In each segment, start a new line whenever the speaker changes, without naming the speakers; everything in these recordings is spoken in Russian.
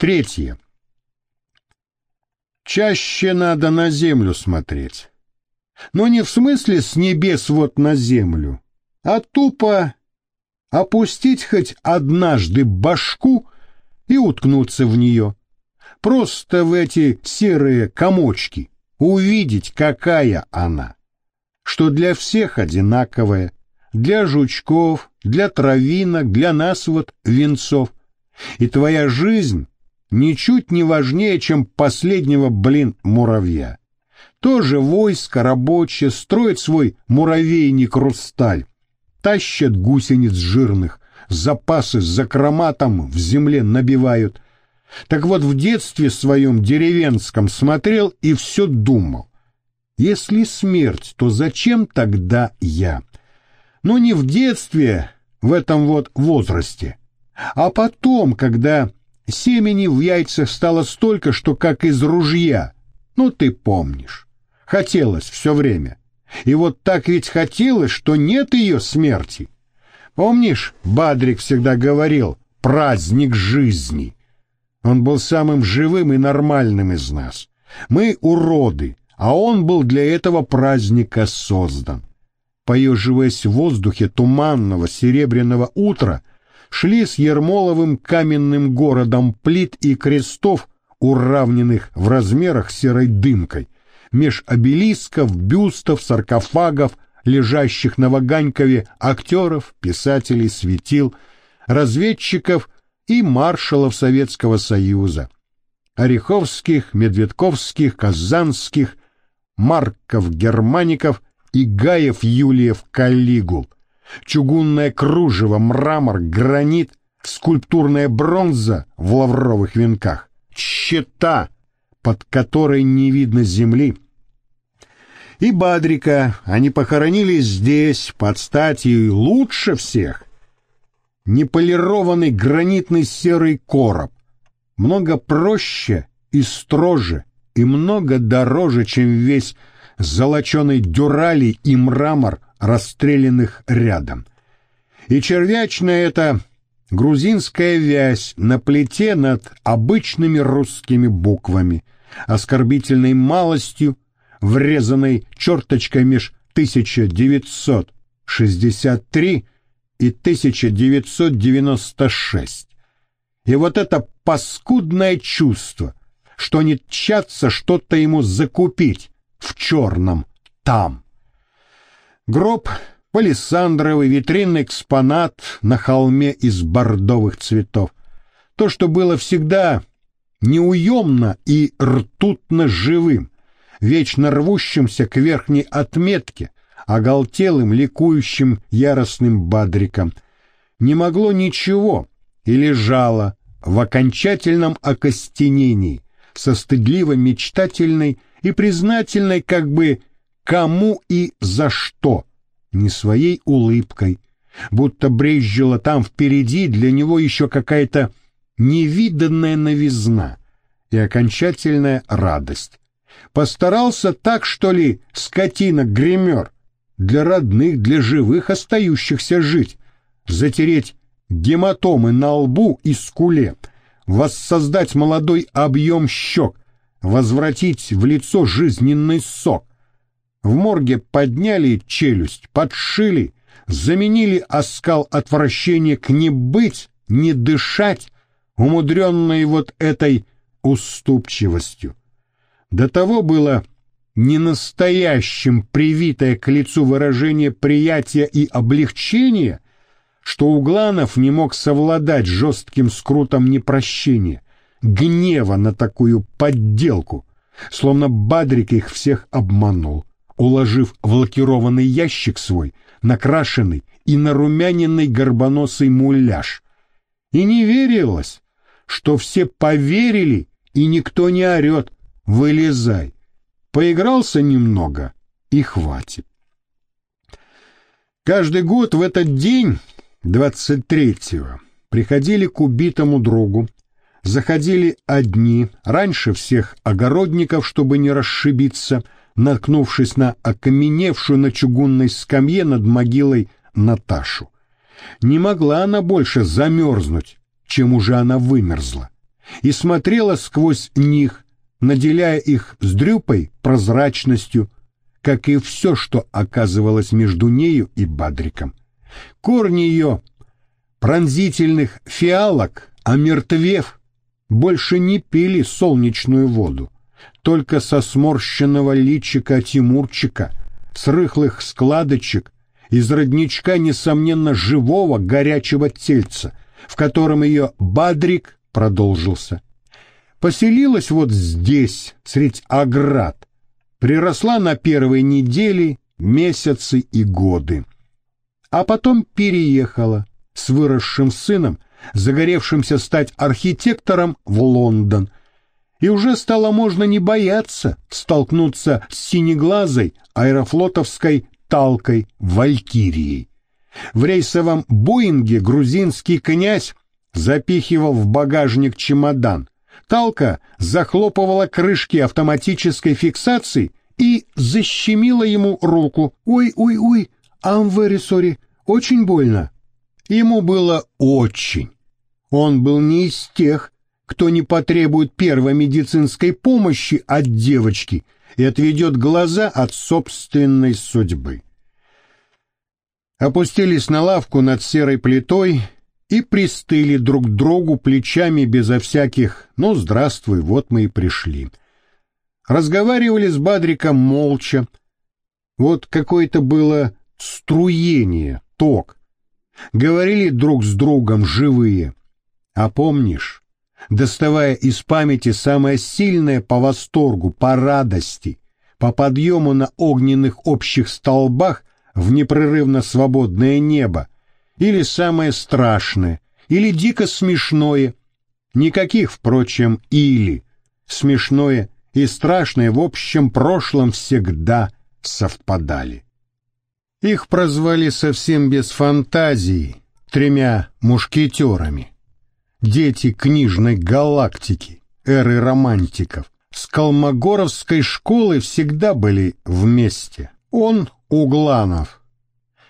Третье. Чаще надо на землю смотреть. Но не в смысле с небес вот на землю, а тупо опустить хоть однажды башку и уткнуться в нее. Просто в эти серые комочки увидеть, какая она. Что для всех одинаковая, для жучков, для травинок, для нас вот венцов. И твоя жизнь ничуть не важнее, чем последнего, блин, муравья. Тоже войско рабочее строит свой муравейник-русталь, тащат гусениц жирных, запасы с закроматом в земле набивают. Так вот, в детстве своем деревенском смотрел и все думал. Если смерть, то зачем тогда я? Но не в детстве, в этом вот возрасте, а потом, когда семени в яйцах стало столько, что как из ружья. Ну, ты помнишь. Хотелось все время. И вот так ведь хотелось, что нет ее смерти. Помнишь, Бадрик всегда говорил «праздник жизни». Он был самым живым и нормальным из нас. Мы уроды, а он был для этого праздника создан. Поеживаясь в воздухе туманного серебряного утра, шли с Ермоловым каменным городом плит и крестов, уравненных в размерах серой дымкой, меж обелисков, бюстов, саркофагов, лежащих на Ваганькове актеров, писателей, светил, разведчиков и маршалов Советского Союза, Ореховских, Медведковских, Казанских, Марков, Германиков и Гаев, Юлиев, Калигул, чугунное кружево, мрамор, гранит, скульптурная бронза в лавровых венках, щита, под которой не видно земли, и Бадрика они похоронили здесь, под статью, лучше всех. Неполированный гранитный серый короб, много проще и строже, и много дороже, чем весь золоченый дюрали и мрамор, расстрелянных рядом. И червячная эта грузинская вязь на плите над обычными русскими буквами, оскорбительной малостью, врезанной черточкой меж 1963 и 1996. И вот это паскудное чувство, что они тчатся что-то ему закупить в черном там. Гроб палисандровый витринный экспонат на холме из бордовых цветов. То, что было всегда неуемно и ртутно живым, вечно рвущимся к верхней отметке, оголтелым, ликующим, яростным бадриком. Не могло ничего и лежало в окончательном окостенении, со стыдливо-мечтательной и признательной как бы кому и за что, не своей улыбкой, будто брезжила там впереди для него еще какая-то невиданная новизна и окончательная радость. Постарался так, что ли, скотина-гример, для родных, для живых, остающихся жить, затереть гематомы на лбу и скуле, воссоздать молодой объем щек, возвратить в лицо жизненный сок. В морге подняли челюсть, подшили, заменили оскал отвращения к не быть, не дышать, умудренной вот этой уступчивостью. До того было ненастоящим привитое к лицу выражение приятия и облегчения, что Угланов не мог совладать жестким скрутом непрощения, гнева на такую подделку, словно Бадрик их всех обманул, уложив в лакированный ящик свой, накрашенный и нарумяненный горбоносый муляж. И не верилось, что все поверили, и никто не орет, Вылезай. Поигрался немного и хватит. Каждый год в этот день, 23-го, приходили к убитому другу, заходили одни, раньше всех огородников, чтобы не расшибиться, наткнувшись на окаменевшую на чугунной скамье над могилой Наташу. Не могла она больше замерзнуть, чем уже она вымерзла и смотрела сквозь них, наделяя их с дрюпой прозрачностью, как и все, что оказывалось между нею и Бадриком. Корни ее пронзительных фиалок, омертвев, больше не пили солнечную воду, только со сморщенного личика Тимурчика, с рыхлых складочек, из родничка, несомненно, живого горячего тельца, в котором ее Бадрик продолжился. Поселилась вот здесь, средь оград, приросла на первой неделе, месяцы и годы. А потом переехала с выросшим сыном, загоревшимся стать архитектором в Лондон, и уже стало можно не бояться столкнуться с синеглазой аэрофлотовской талкой Валькирией. В рейсовом Боинге грузинский князь запихивал в багажник чемодан. Талка захлопывала крышки автоматической фиксации и защемила ему руку. «Ой-ой-ой, I'm very sorry, очень больно». Ему было очень. Он был не из тех, кто не потребует первой медицинской помощи от девочки и отведет глаза от собственной судьбы. Опустились на лавку над серой плитой и пристыли друг другу плечами безо всяких «ну, здравствуй, вот мы и пришли». Разговаривали с Бадриком молча. Вот какое-то было струение, ток. Говорили друг с другом живые. А помнишь, доставая из памяти самое сильное по восторгу, по радости, по подъему на огненных общих столбах в непрерывно свободное небо, или самое страшное, или дико смешное, никаких, впрочем, или, смешное и страшное в общем прошлом всегда совпадали. Их прозвали совсем без фантазии тремя мушкетерами дети книжной галактики, эры романтиков, с Калмогоровской школы всегда были вместе. Он, Угланов,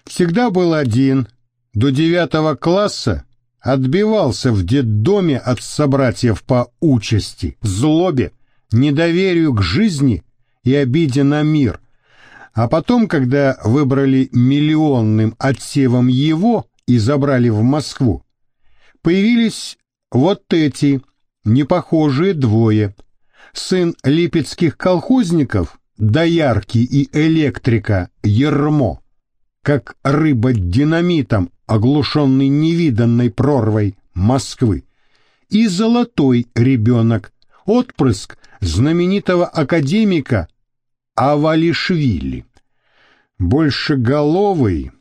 всегда был один, до девятого класса отбивался в детдоме от собратьев по участи, злобе, недоверию к жизни и обиде на мир. А потом, когда выбрали миллионным отсевом его и забрали в Москву, появились вот эти, непохожие двое. Сын липецких колхозников, доярки и электрика Ермо, как рыба динамитом, оглушенный невиданной прорвой Москвы, и золотой ребенок, отпрыск знаменитого академика Авалишвили. Большеголовый,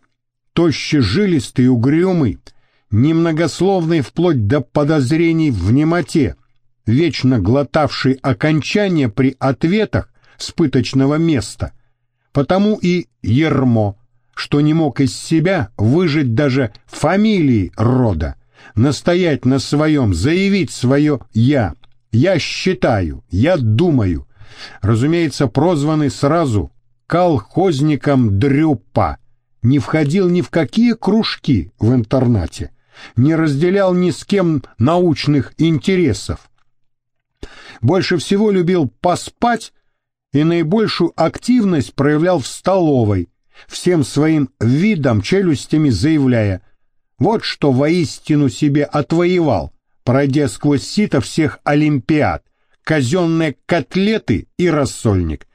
тоще жилистый, угрюмый, немногословный вплоть до подозрений в немоте, вечно глотавший окончания при ответах с пыточного места, потому и Ермо, что не мог из себя выжить даже фамилии рода, настоять на своем, заявить свое «я», «я считаю», «я думаю», разумеется, прозванный сразу колхозником Дрюпа, не входил ни в какие кружки в интернате, не разделял ни с кем научных интересов. Больше всего любил поспать и наибольшую активность проявлял в столовой, всем своим видом, челюстями заявляя «Вот что воистину себе отвоевал, пройдя сквозь сито всех олимпиад, казенные котлеты и рассольник».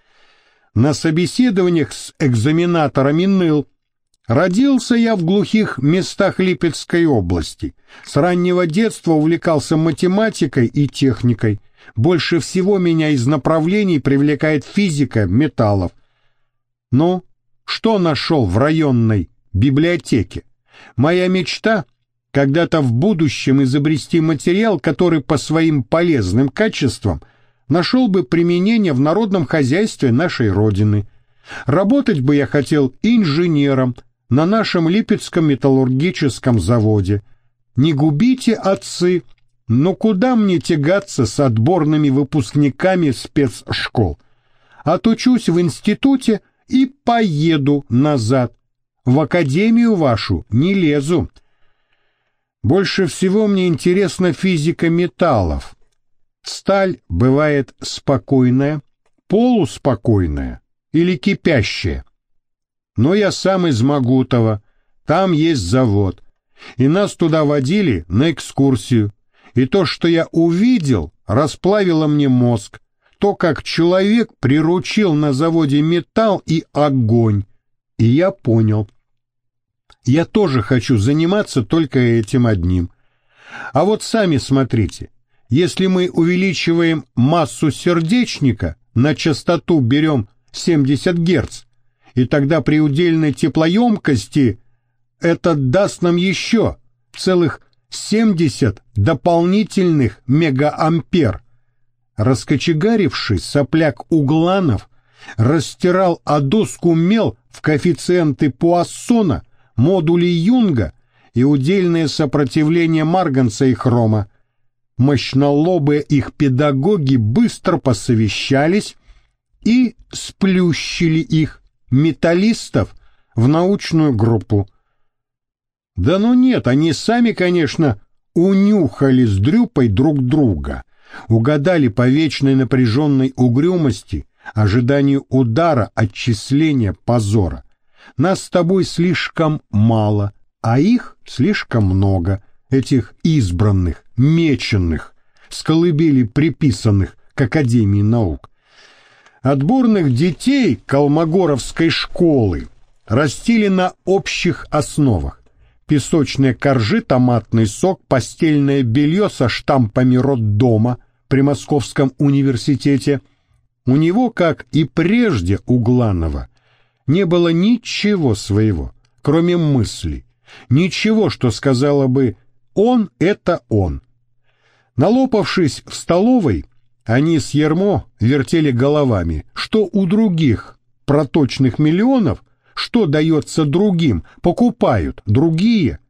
На собеседованиях с экзаменаторами ныл, Родился я в глухих местах Липецкой области. С раннего детства увлекался математикой и техникой. Больше всего меня из направлений привлекает физика металлов. Ну, что нашел в районной библиотеке? Моя мечта — когда-то в будущем изобрести материал, который по своим полезным качествам нашел бы применение в народном хозяйстве нашей Родины. Работать бы я хотел инженером — на нашем Липецком металлургическом заводе. Не губите, отцы, но куда мне тягаться с отборными выпускниками спецшкол? Отучусь в институте и поеду назад. В академию вашу не лезу. Больше всего мне интересна физика металлов, Сталь бывает спокойная, полуспокойная или кипящая. Но я сам из Магутова, там есть завод, и нас туда водили на экскурсию. И то, что я увидел, расплавило мне мозг. То, как человек приручил на заводе металл и огонь. И я понял. Я тоже хочу заниматься только этим одним. А вот сами смотрите, если мы увеличиваем массу сердечника, на частоту берем 70 Гц, и тогда при удельной теплоемкости это даст нам еще целых 70 дополнительных мегаампер. Раскочегарившись, сопляк Угланов растирал о доску мел в коэффициенты Пуассона, модули Юнга и удельное сопротивление марганца и хрома. Мощнолобые их педагоги быстро посовещались и сплющили их, металлистов, в научную группу. Да ну нет, они сами, конечно, унюхали с Дрюпой друг друга, угадали по вечной напряженной угрюмости, ожиданию удара, отчисления, позора. Нас с тобой слишком мало, а их слишком много, этих избранных, меченных, с приписанных к Академии наук. Отборных детей Колмогоровской школы растили на общих основах песочные коржи, томатный сок, постельное белье со штампами роддома при Московском университете. У него, как и прежде у Гланова, не было ничего своего, кроме мысли, ничего, что сказала бы «он — это он». Налопавшись в столовой, они с Ермо вертели головами, что у других проточных миллионов – что дается другим, покупают другие.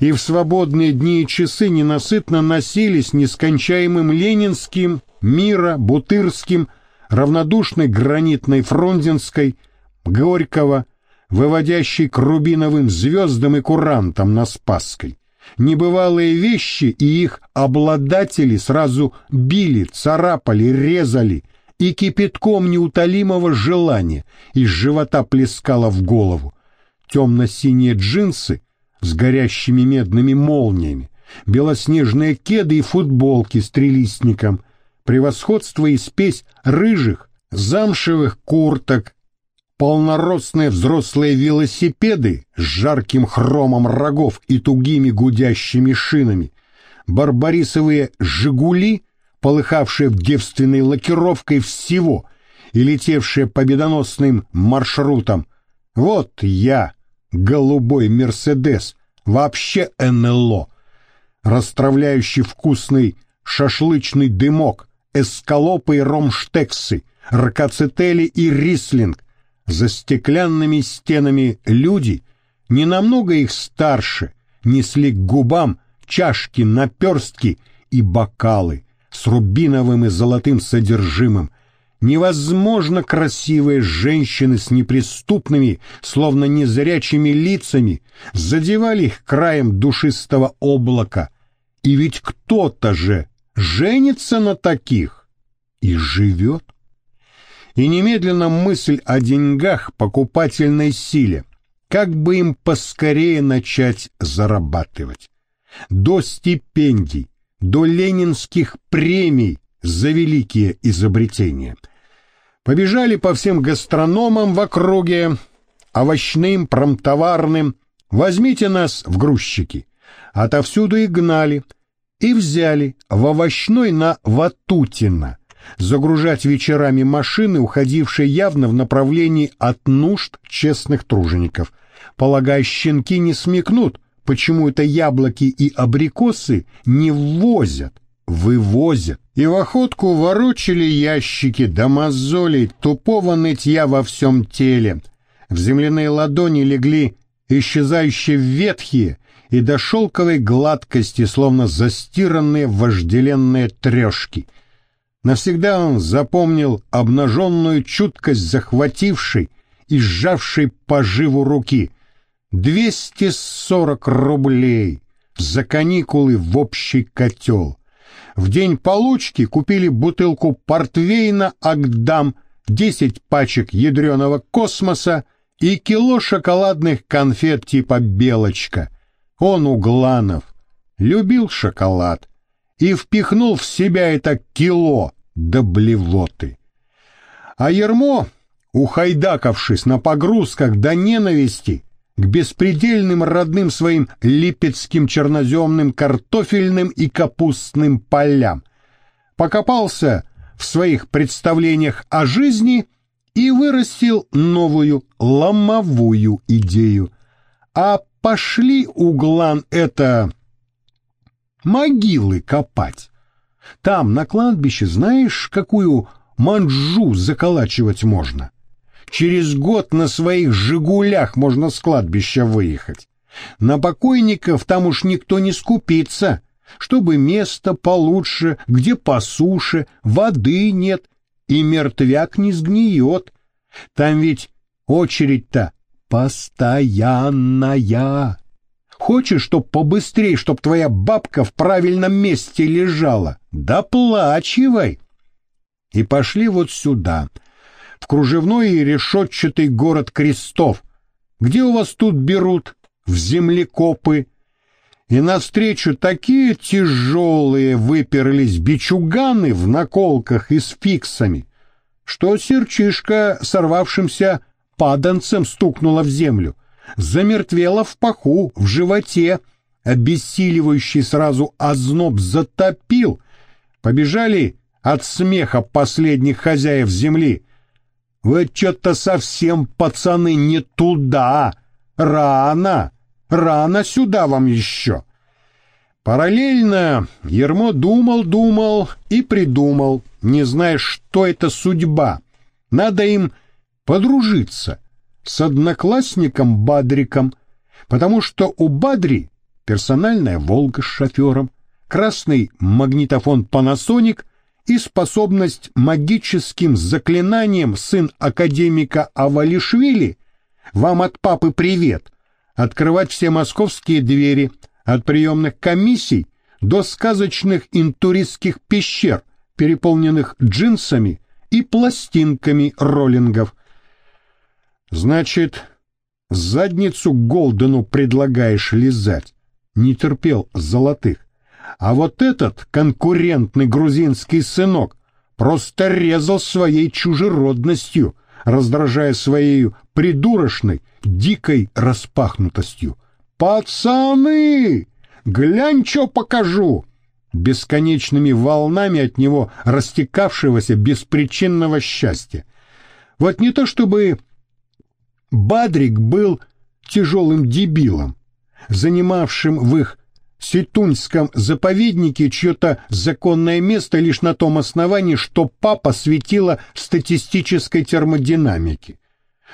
И в свободные дни и часы ненасытно носились нескончаемым ленинским, мира, бутырским, равнодушной гранитной фрунзенской, Горького, выводящей к рубиновым звездам и курантам на Спасской. Небывалые вещи и их обладатели сразу били, царапали, резали — и кипятком неутолимого желания из живота плескало в голову. Темно-синие джинсы с горящими медными молниями, белоснежные кеды и футболки с трилистником, превосходство и спесь рыжих, замшевых курток, полноростные взрослые велосипеды с жарким хромом рогов и тугими гудящими шинами, барбарисовые «Жигули» полыхавшая девственной лакировкой всего и летевшая победоносным маршрутом. Вот я, голубой Мерседес, вообще НЛО, расстравляющий вкусный шашлычный дымок, эскалопы и ромштексы, ракоцетели и рислинг. За стеклянными стенами люди, не намного их старше, несли к губам чашки, наперстки и бокалы с рубиновым и золотым содержимым. Невозможно красивые женщины с неприступными, словно незрячими лицами, задевали их краем душистого облака. И ведь кто-то же женится на таких и живет. И немедленно мысль о деньгах, покупательной силе, как бы им поскорее начать зарабатывать. До стипендий, до ленинских премий за великие изобретения. Побежали по всем гастрономам в округе, овощным, промтоварным, возьмите нас в грузчики. Отовсюду и гнали, и взяли в овощной на Ватутина, загружать вечерами машины, уходившие явно в направлении от нужд честных тружеников. Полагая, щенки не смекнут, почему это яблоки и абрикосы не ввозят, вывозят. И в охотку ворочали ящики до мозолей, тупого нытья во всем теле. В земляные ладони легли исчезающие ветхие и до шелковой гладкости, словно застиранные вожделенные трешки. Навсегда он запомнил обнаженную чуткость захватившей и сжавшей поживу руки — Двести сорок рублей за каникулы в общий котел. В день получки купили бутылку портвейна «Агдам», 10 пачек ядреного космоса и кило шоколадных конфет типа «Белочка». Он, Угланов, любил шоколад и впихнул в себя это кило до блевоты. А Ермо, ухайдакавшись на погрузках до ненависти, к беспредельным родным своим липецким черноземным картофельным и капустным полям, покопался в своих представлениях о жизни и вырастил новую ломовую идею. А пошли углан это могилы копать. Там, на кладбище, знаешь, какую манжу заколачивать можно? Через год на своих «Жигулях» можно с кладбища выехать. На покойников там уж никто не скупится, чтобы место получше, где по суше, воды нет, и мертвяк не сгниет. Там ведь очередь-то постоянная. Хочешь, чтоб побыстрее, чтоб твоя бабка в правильном месте лежала? Доплачивай. И пошли вот сюда, в кружевной и решетчатый город крестов. Где у вас тут берут? В землекопы. И навстречу такие тяжелые выперлись бичуганы в наколках и с фиксами, что серчишка сорвавшимся паданцем стукнула в землю, замертвела в паху, в животе, обессиливающий сразу озноб затопил. Побежали от смеха последних хозяев земли. Вы что-то совсем, пацаны, не туда. Рано, рано сюда вам еще. Параллельно Ермо думал-думал и придумал, не зная, что это судьба. Надо им подружиться с одноклассником Бадриком, потому что у Бадри персональная «Волга» с шофером, красный магнитофон Panasonic и способность магическим заклинанием сын академика Авалишвили «Вам от папы привет!» открывать все московские двери от приемных комиссий до сказочных интуристских пещер, переполненных джинсами и пластинками роллингов. Значит, задницу Голдену предлагаешь лизать? Не терпел золотых. А вот этот конкурентный грузинский сынок просто резал своей чужеродностью, раздражая своей придурочной, дикой распахнутостью. «Пацаны! Глянь, что покажу!» Бесконечными волнами от него растекавшегося беспричинного счастья. Вот не то чтобы Бадрик был тяжелым дебилом, занимавшим в их Ситуньском заповеднике чье-то законное место лишь на том основании, что папа светила статистической термодинамики.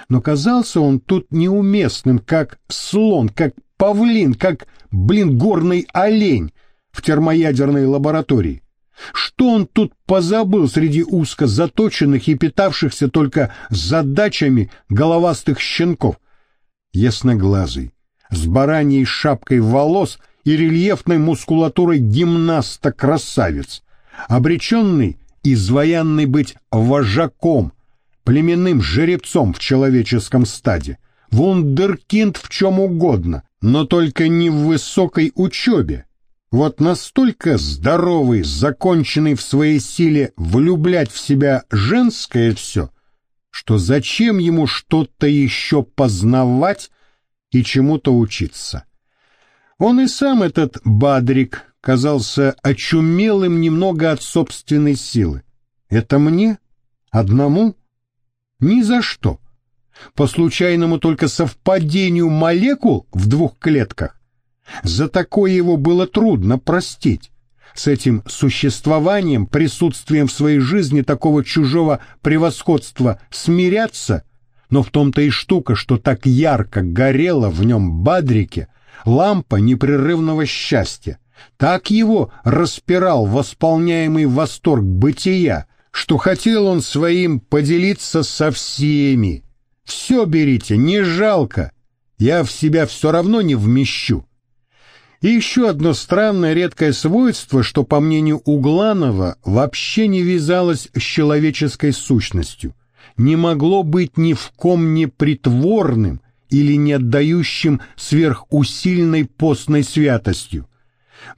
Но казался он тут неуместным, как слон, как павлин, как, блин, горный олень в термоядерной лаборатории. Что он тут позабыл среди узко заточенных и питавшихся только задачами головастых щенков? Ясноглазый, с бараньей шапкой волос и рельефной мускулатурой гимнаста-красавец, обреченный изваянный быть вожаком, племенным жеребцом в человеческом стаде, вундеркинд в чем угодно, но только не в высокой учебе, вот настолько здоровый, законченный в своей силе влюблять в себя женское все, что зачем ему что-то еще познавать и чему-то учиться. Он и сам, этот Бадрик, казался очумелым немного от собственной силы. Это мне? Одному? Ни за что. По случайному только совпадению молекул в двух клетках за такое его было трудно простить. С этим существованием, присутствием в своей жизни такого чужого превосходства смиряться, но в том-то и штука, что так ярко горела в нем Бадрике лампа непрерывного счастья. Так его распирал восполняемый восторг бытия, что хотел он своим поделиться со всеми. Все берите, не жалко, я в себя все равно не вмещу И еще одно странное редкое свойство, что, по мнению Угланова, вообще не вязалось с человеческой сущностью, не могло быть ни в ком не притворным или не отдающим сверхусильной постной святостью.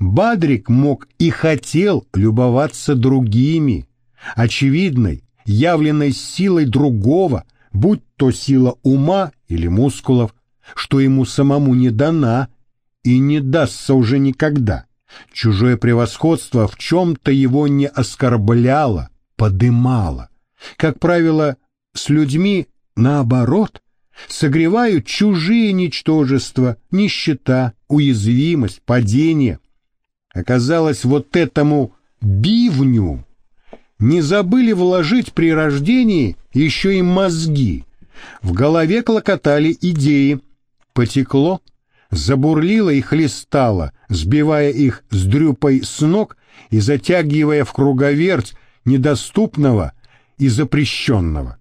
Бадрик мог и хотел любоваться другими, очевидной, явленной силой другого, будь то сила ума или мускулов, что ему самому не дана и не дастся уже никогда. Чужое превосходство в чем-то его не оскорбляло, подымало. Как правило, с людьми наоборот согревают чужие ничтожества, нищета, уязвимость, падение. Оказалось, вот этому бивню не забыли вложить при рождении еще и мозги. В голове клокотали идеи. Потекло, забурлило и хлестало, сбивая их с дрюпой с ног и затягивая в круговерть недоступного и запрещенного.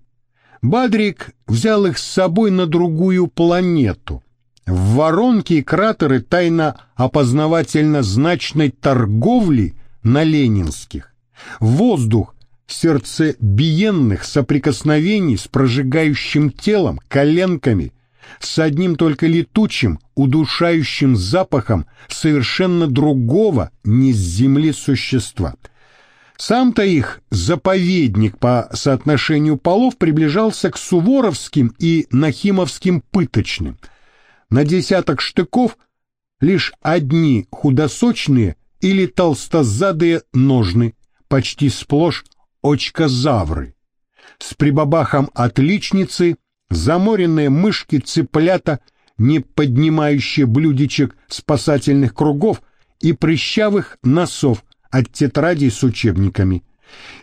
Бадрик взял их с собой на другую планету. В воронки и кратеры тайно опознавательно значной торговли на Ленинских. Воздух сердцебиенных соприкосновений с прожигающим телом, коленками, с одним только летучим, удушающим запахом совершенно другого, не с земли существа. Сам-то их заповедник по соотношению полов приближался к суворовским и нахимовским пыточным. На десяток штыков лишь одни худосочные или толстозадые ножны, почти сплошь очкозавры. С прибабахом отличницы заморенные мышки цыплята, не поднимающие блюдечек спасательных кругов и прыщавых носов от тетрадей с учебниками.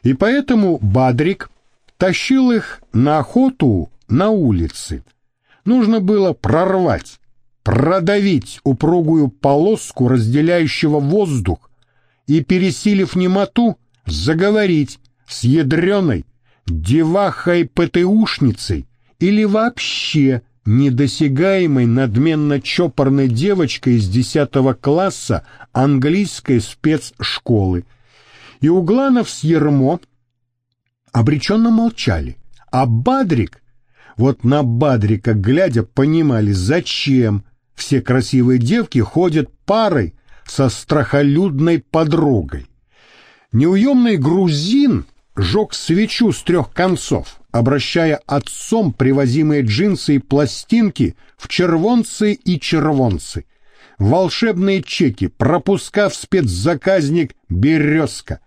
И поэтому Бадрик тащил их на охоту на улице. Нужно было прорвать, продавить упругую полоску разделяющего воздух и, пересилив немоту, заговорить с ядреной девахой-ПТУшницей или вообще недосягаемой надменно-чопорной девочкой из десятого класса английской спецшколы. И Угланов с Ермо обреченно молчали, а Бадрик, вот на Бадрика глядя, понимали, зачем все красивые девки ходят парой со страхолюдной подругой. Неуемный грузин жег свечу с трех концов, обращая отцом привозимые джинсы и пластинки в червонцы и червонцы, волшебные чеки, пропуска в спецзаказник «Березка»,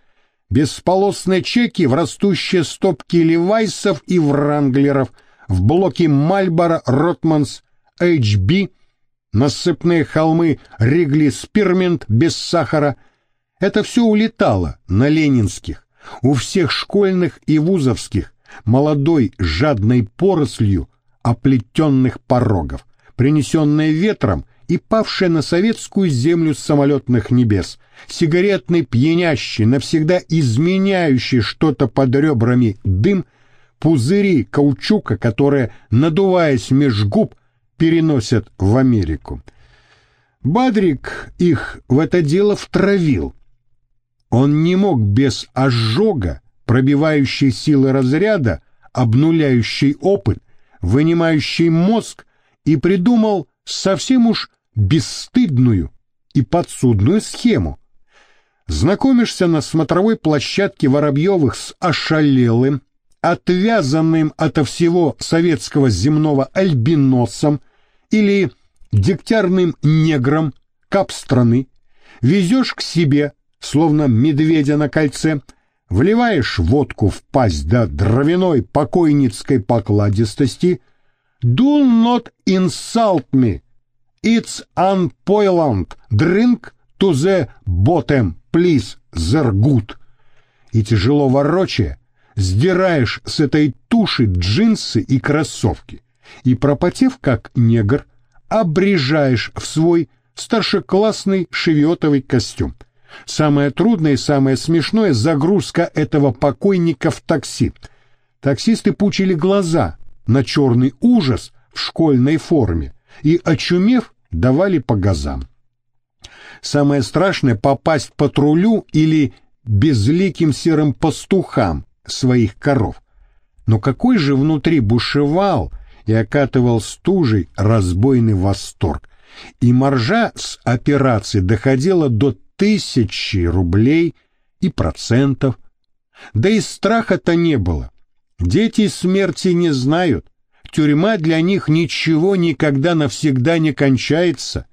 бесполосные чеки в растущие стопки левайсов и вранглеров, в блоке Мальборо, Ротманс, HB, насыпные холмы Ригли Спирмент без сахара. Это все улетало на ленинских, у всех школьных и вузовских, молодой жадной порослью оплетенных порогов, принесенная ветром и павшая на советскую землю с самолетных небес, сигаретный пьянящий, навсегда изменяющий что-то под ребрами дым, пузыри каучука, которые, надуваясь меж губ, переносят в Америку. Бадрик их в это дело втравил. Он не мог без ожога пробивающий силы разряда, обнуляющий опыт, вынимающий мозг, и придумал совсем уж бесстыдную и подсудную схему. Знакомишься на смотровой площадке Воробьевых с ошалелым, отвязанным ото всего советского земного альбиносом или дегтярным негром кап страны, везешь к себе, словно медведя на кольце, вливаешь водку в пасть до дровяной покойницкой покладистости, do not insult me. It's unpoilant. Drink to the bottom, please, зергут. И тяжело ворочая, сдираешь с этой туши джинсы и кроссовки, и, пропотев как негр, обрежаешь в свой старшеклассный шевиотовый костюм. Самое трудное и самое смешное — загрузка этого покойника в такси. Таксисты пучили глаза на черный ужас в школьной форме и, очумев, давали по газам. Самое страшное — попасть патрулю или безликим серым пастухам своих коров. Но какой же внутри бушевал и окатывал стужей разбойный восторг. И маржа с операции доходила до тысячи рублей и процентов. Да и страха-то не было. Дети смерти не знают. Тюрьма для них ничего никогда навсегда не кончается.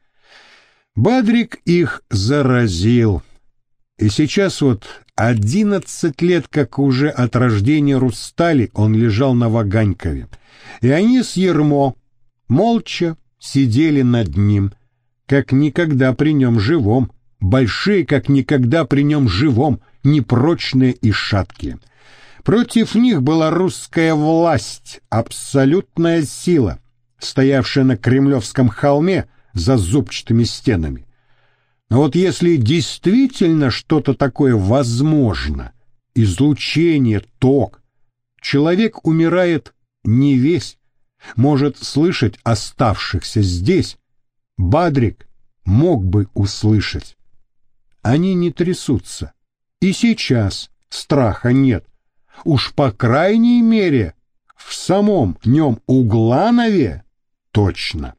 Бадрик их заразил. И сейчас вот одиннадцать лет, как уже от рождения Рустали, он лежал на Ваганькове. И они с Ермо молча сидели над ним, как никогда при нем живом, большие, как никогда при нем живом, непрочные и шаткие. Против них была русская власть, абсолютная сила, стоявшая на Кремлевском холме за зубчатыми стенами. Но вот если действительно что-то такое возможно, излучение, ток, человек умирает не весь, может слышать оставшихся здесь. Бадрик мог бы услышать. Они не трясутся. И сейчас страха нет. Уж по крайней мере в самом нем Угланове точно.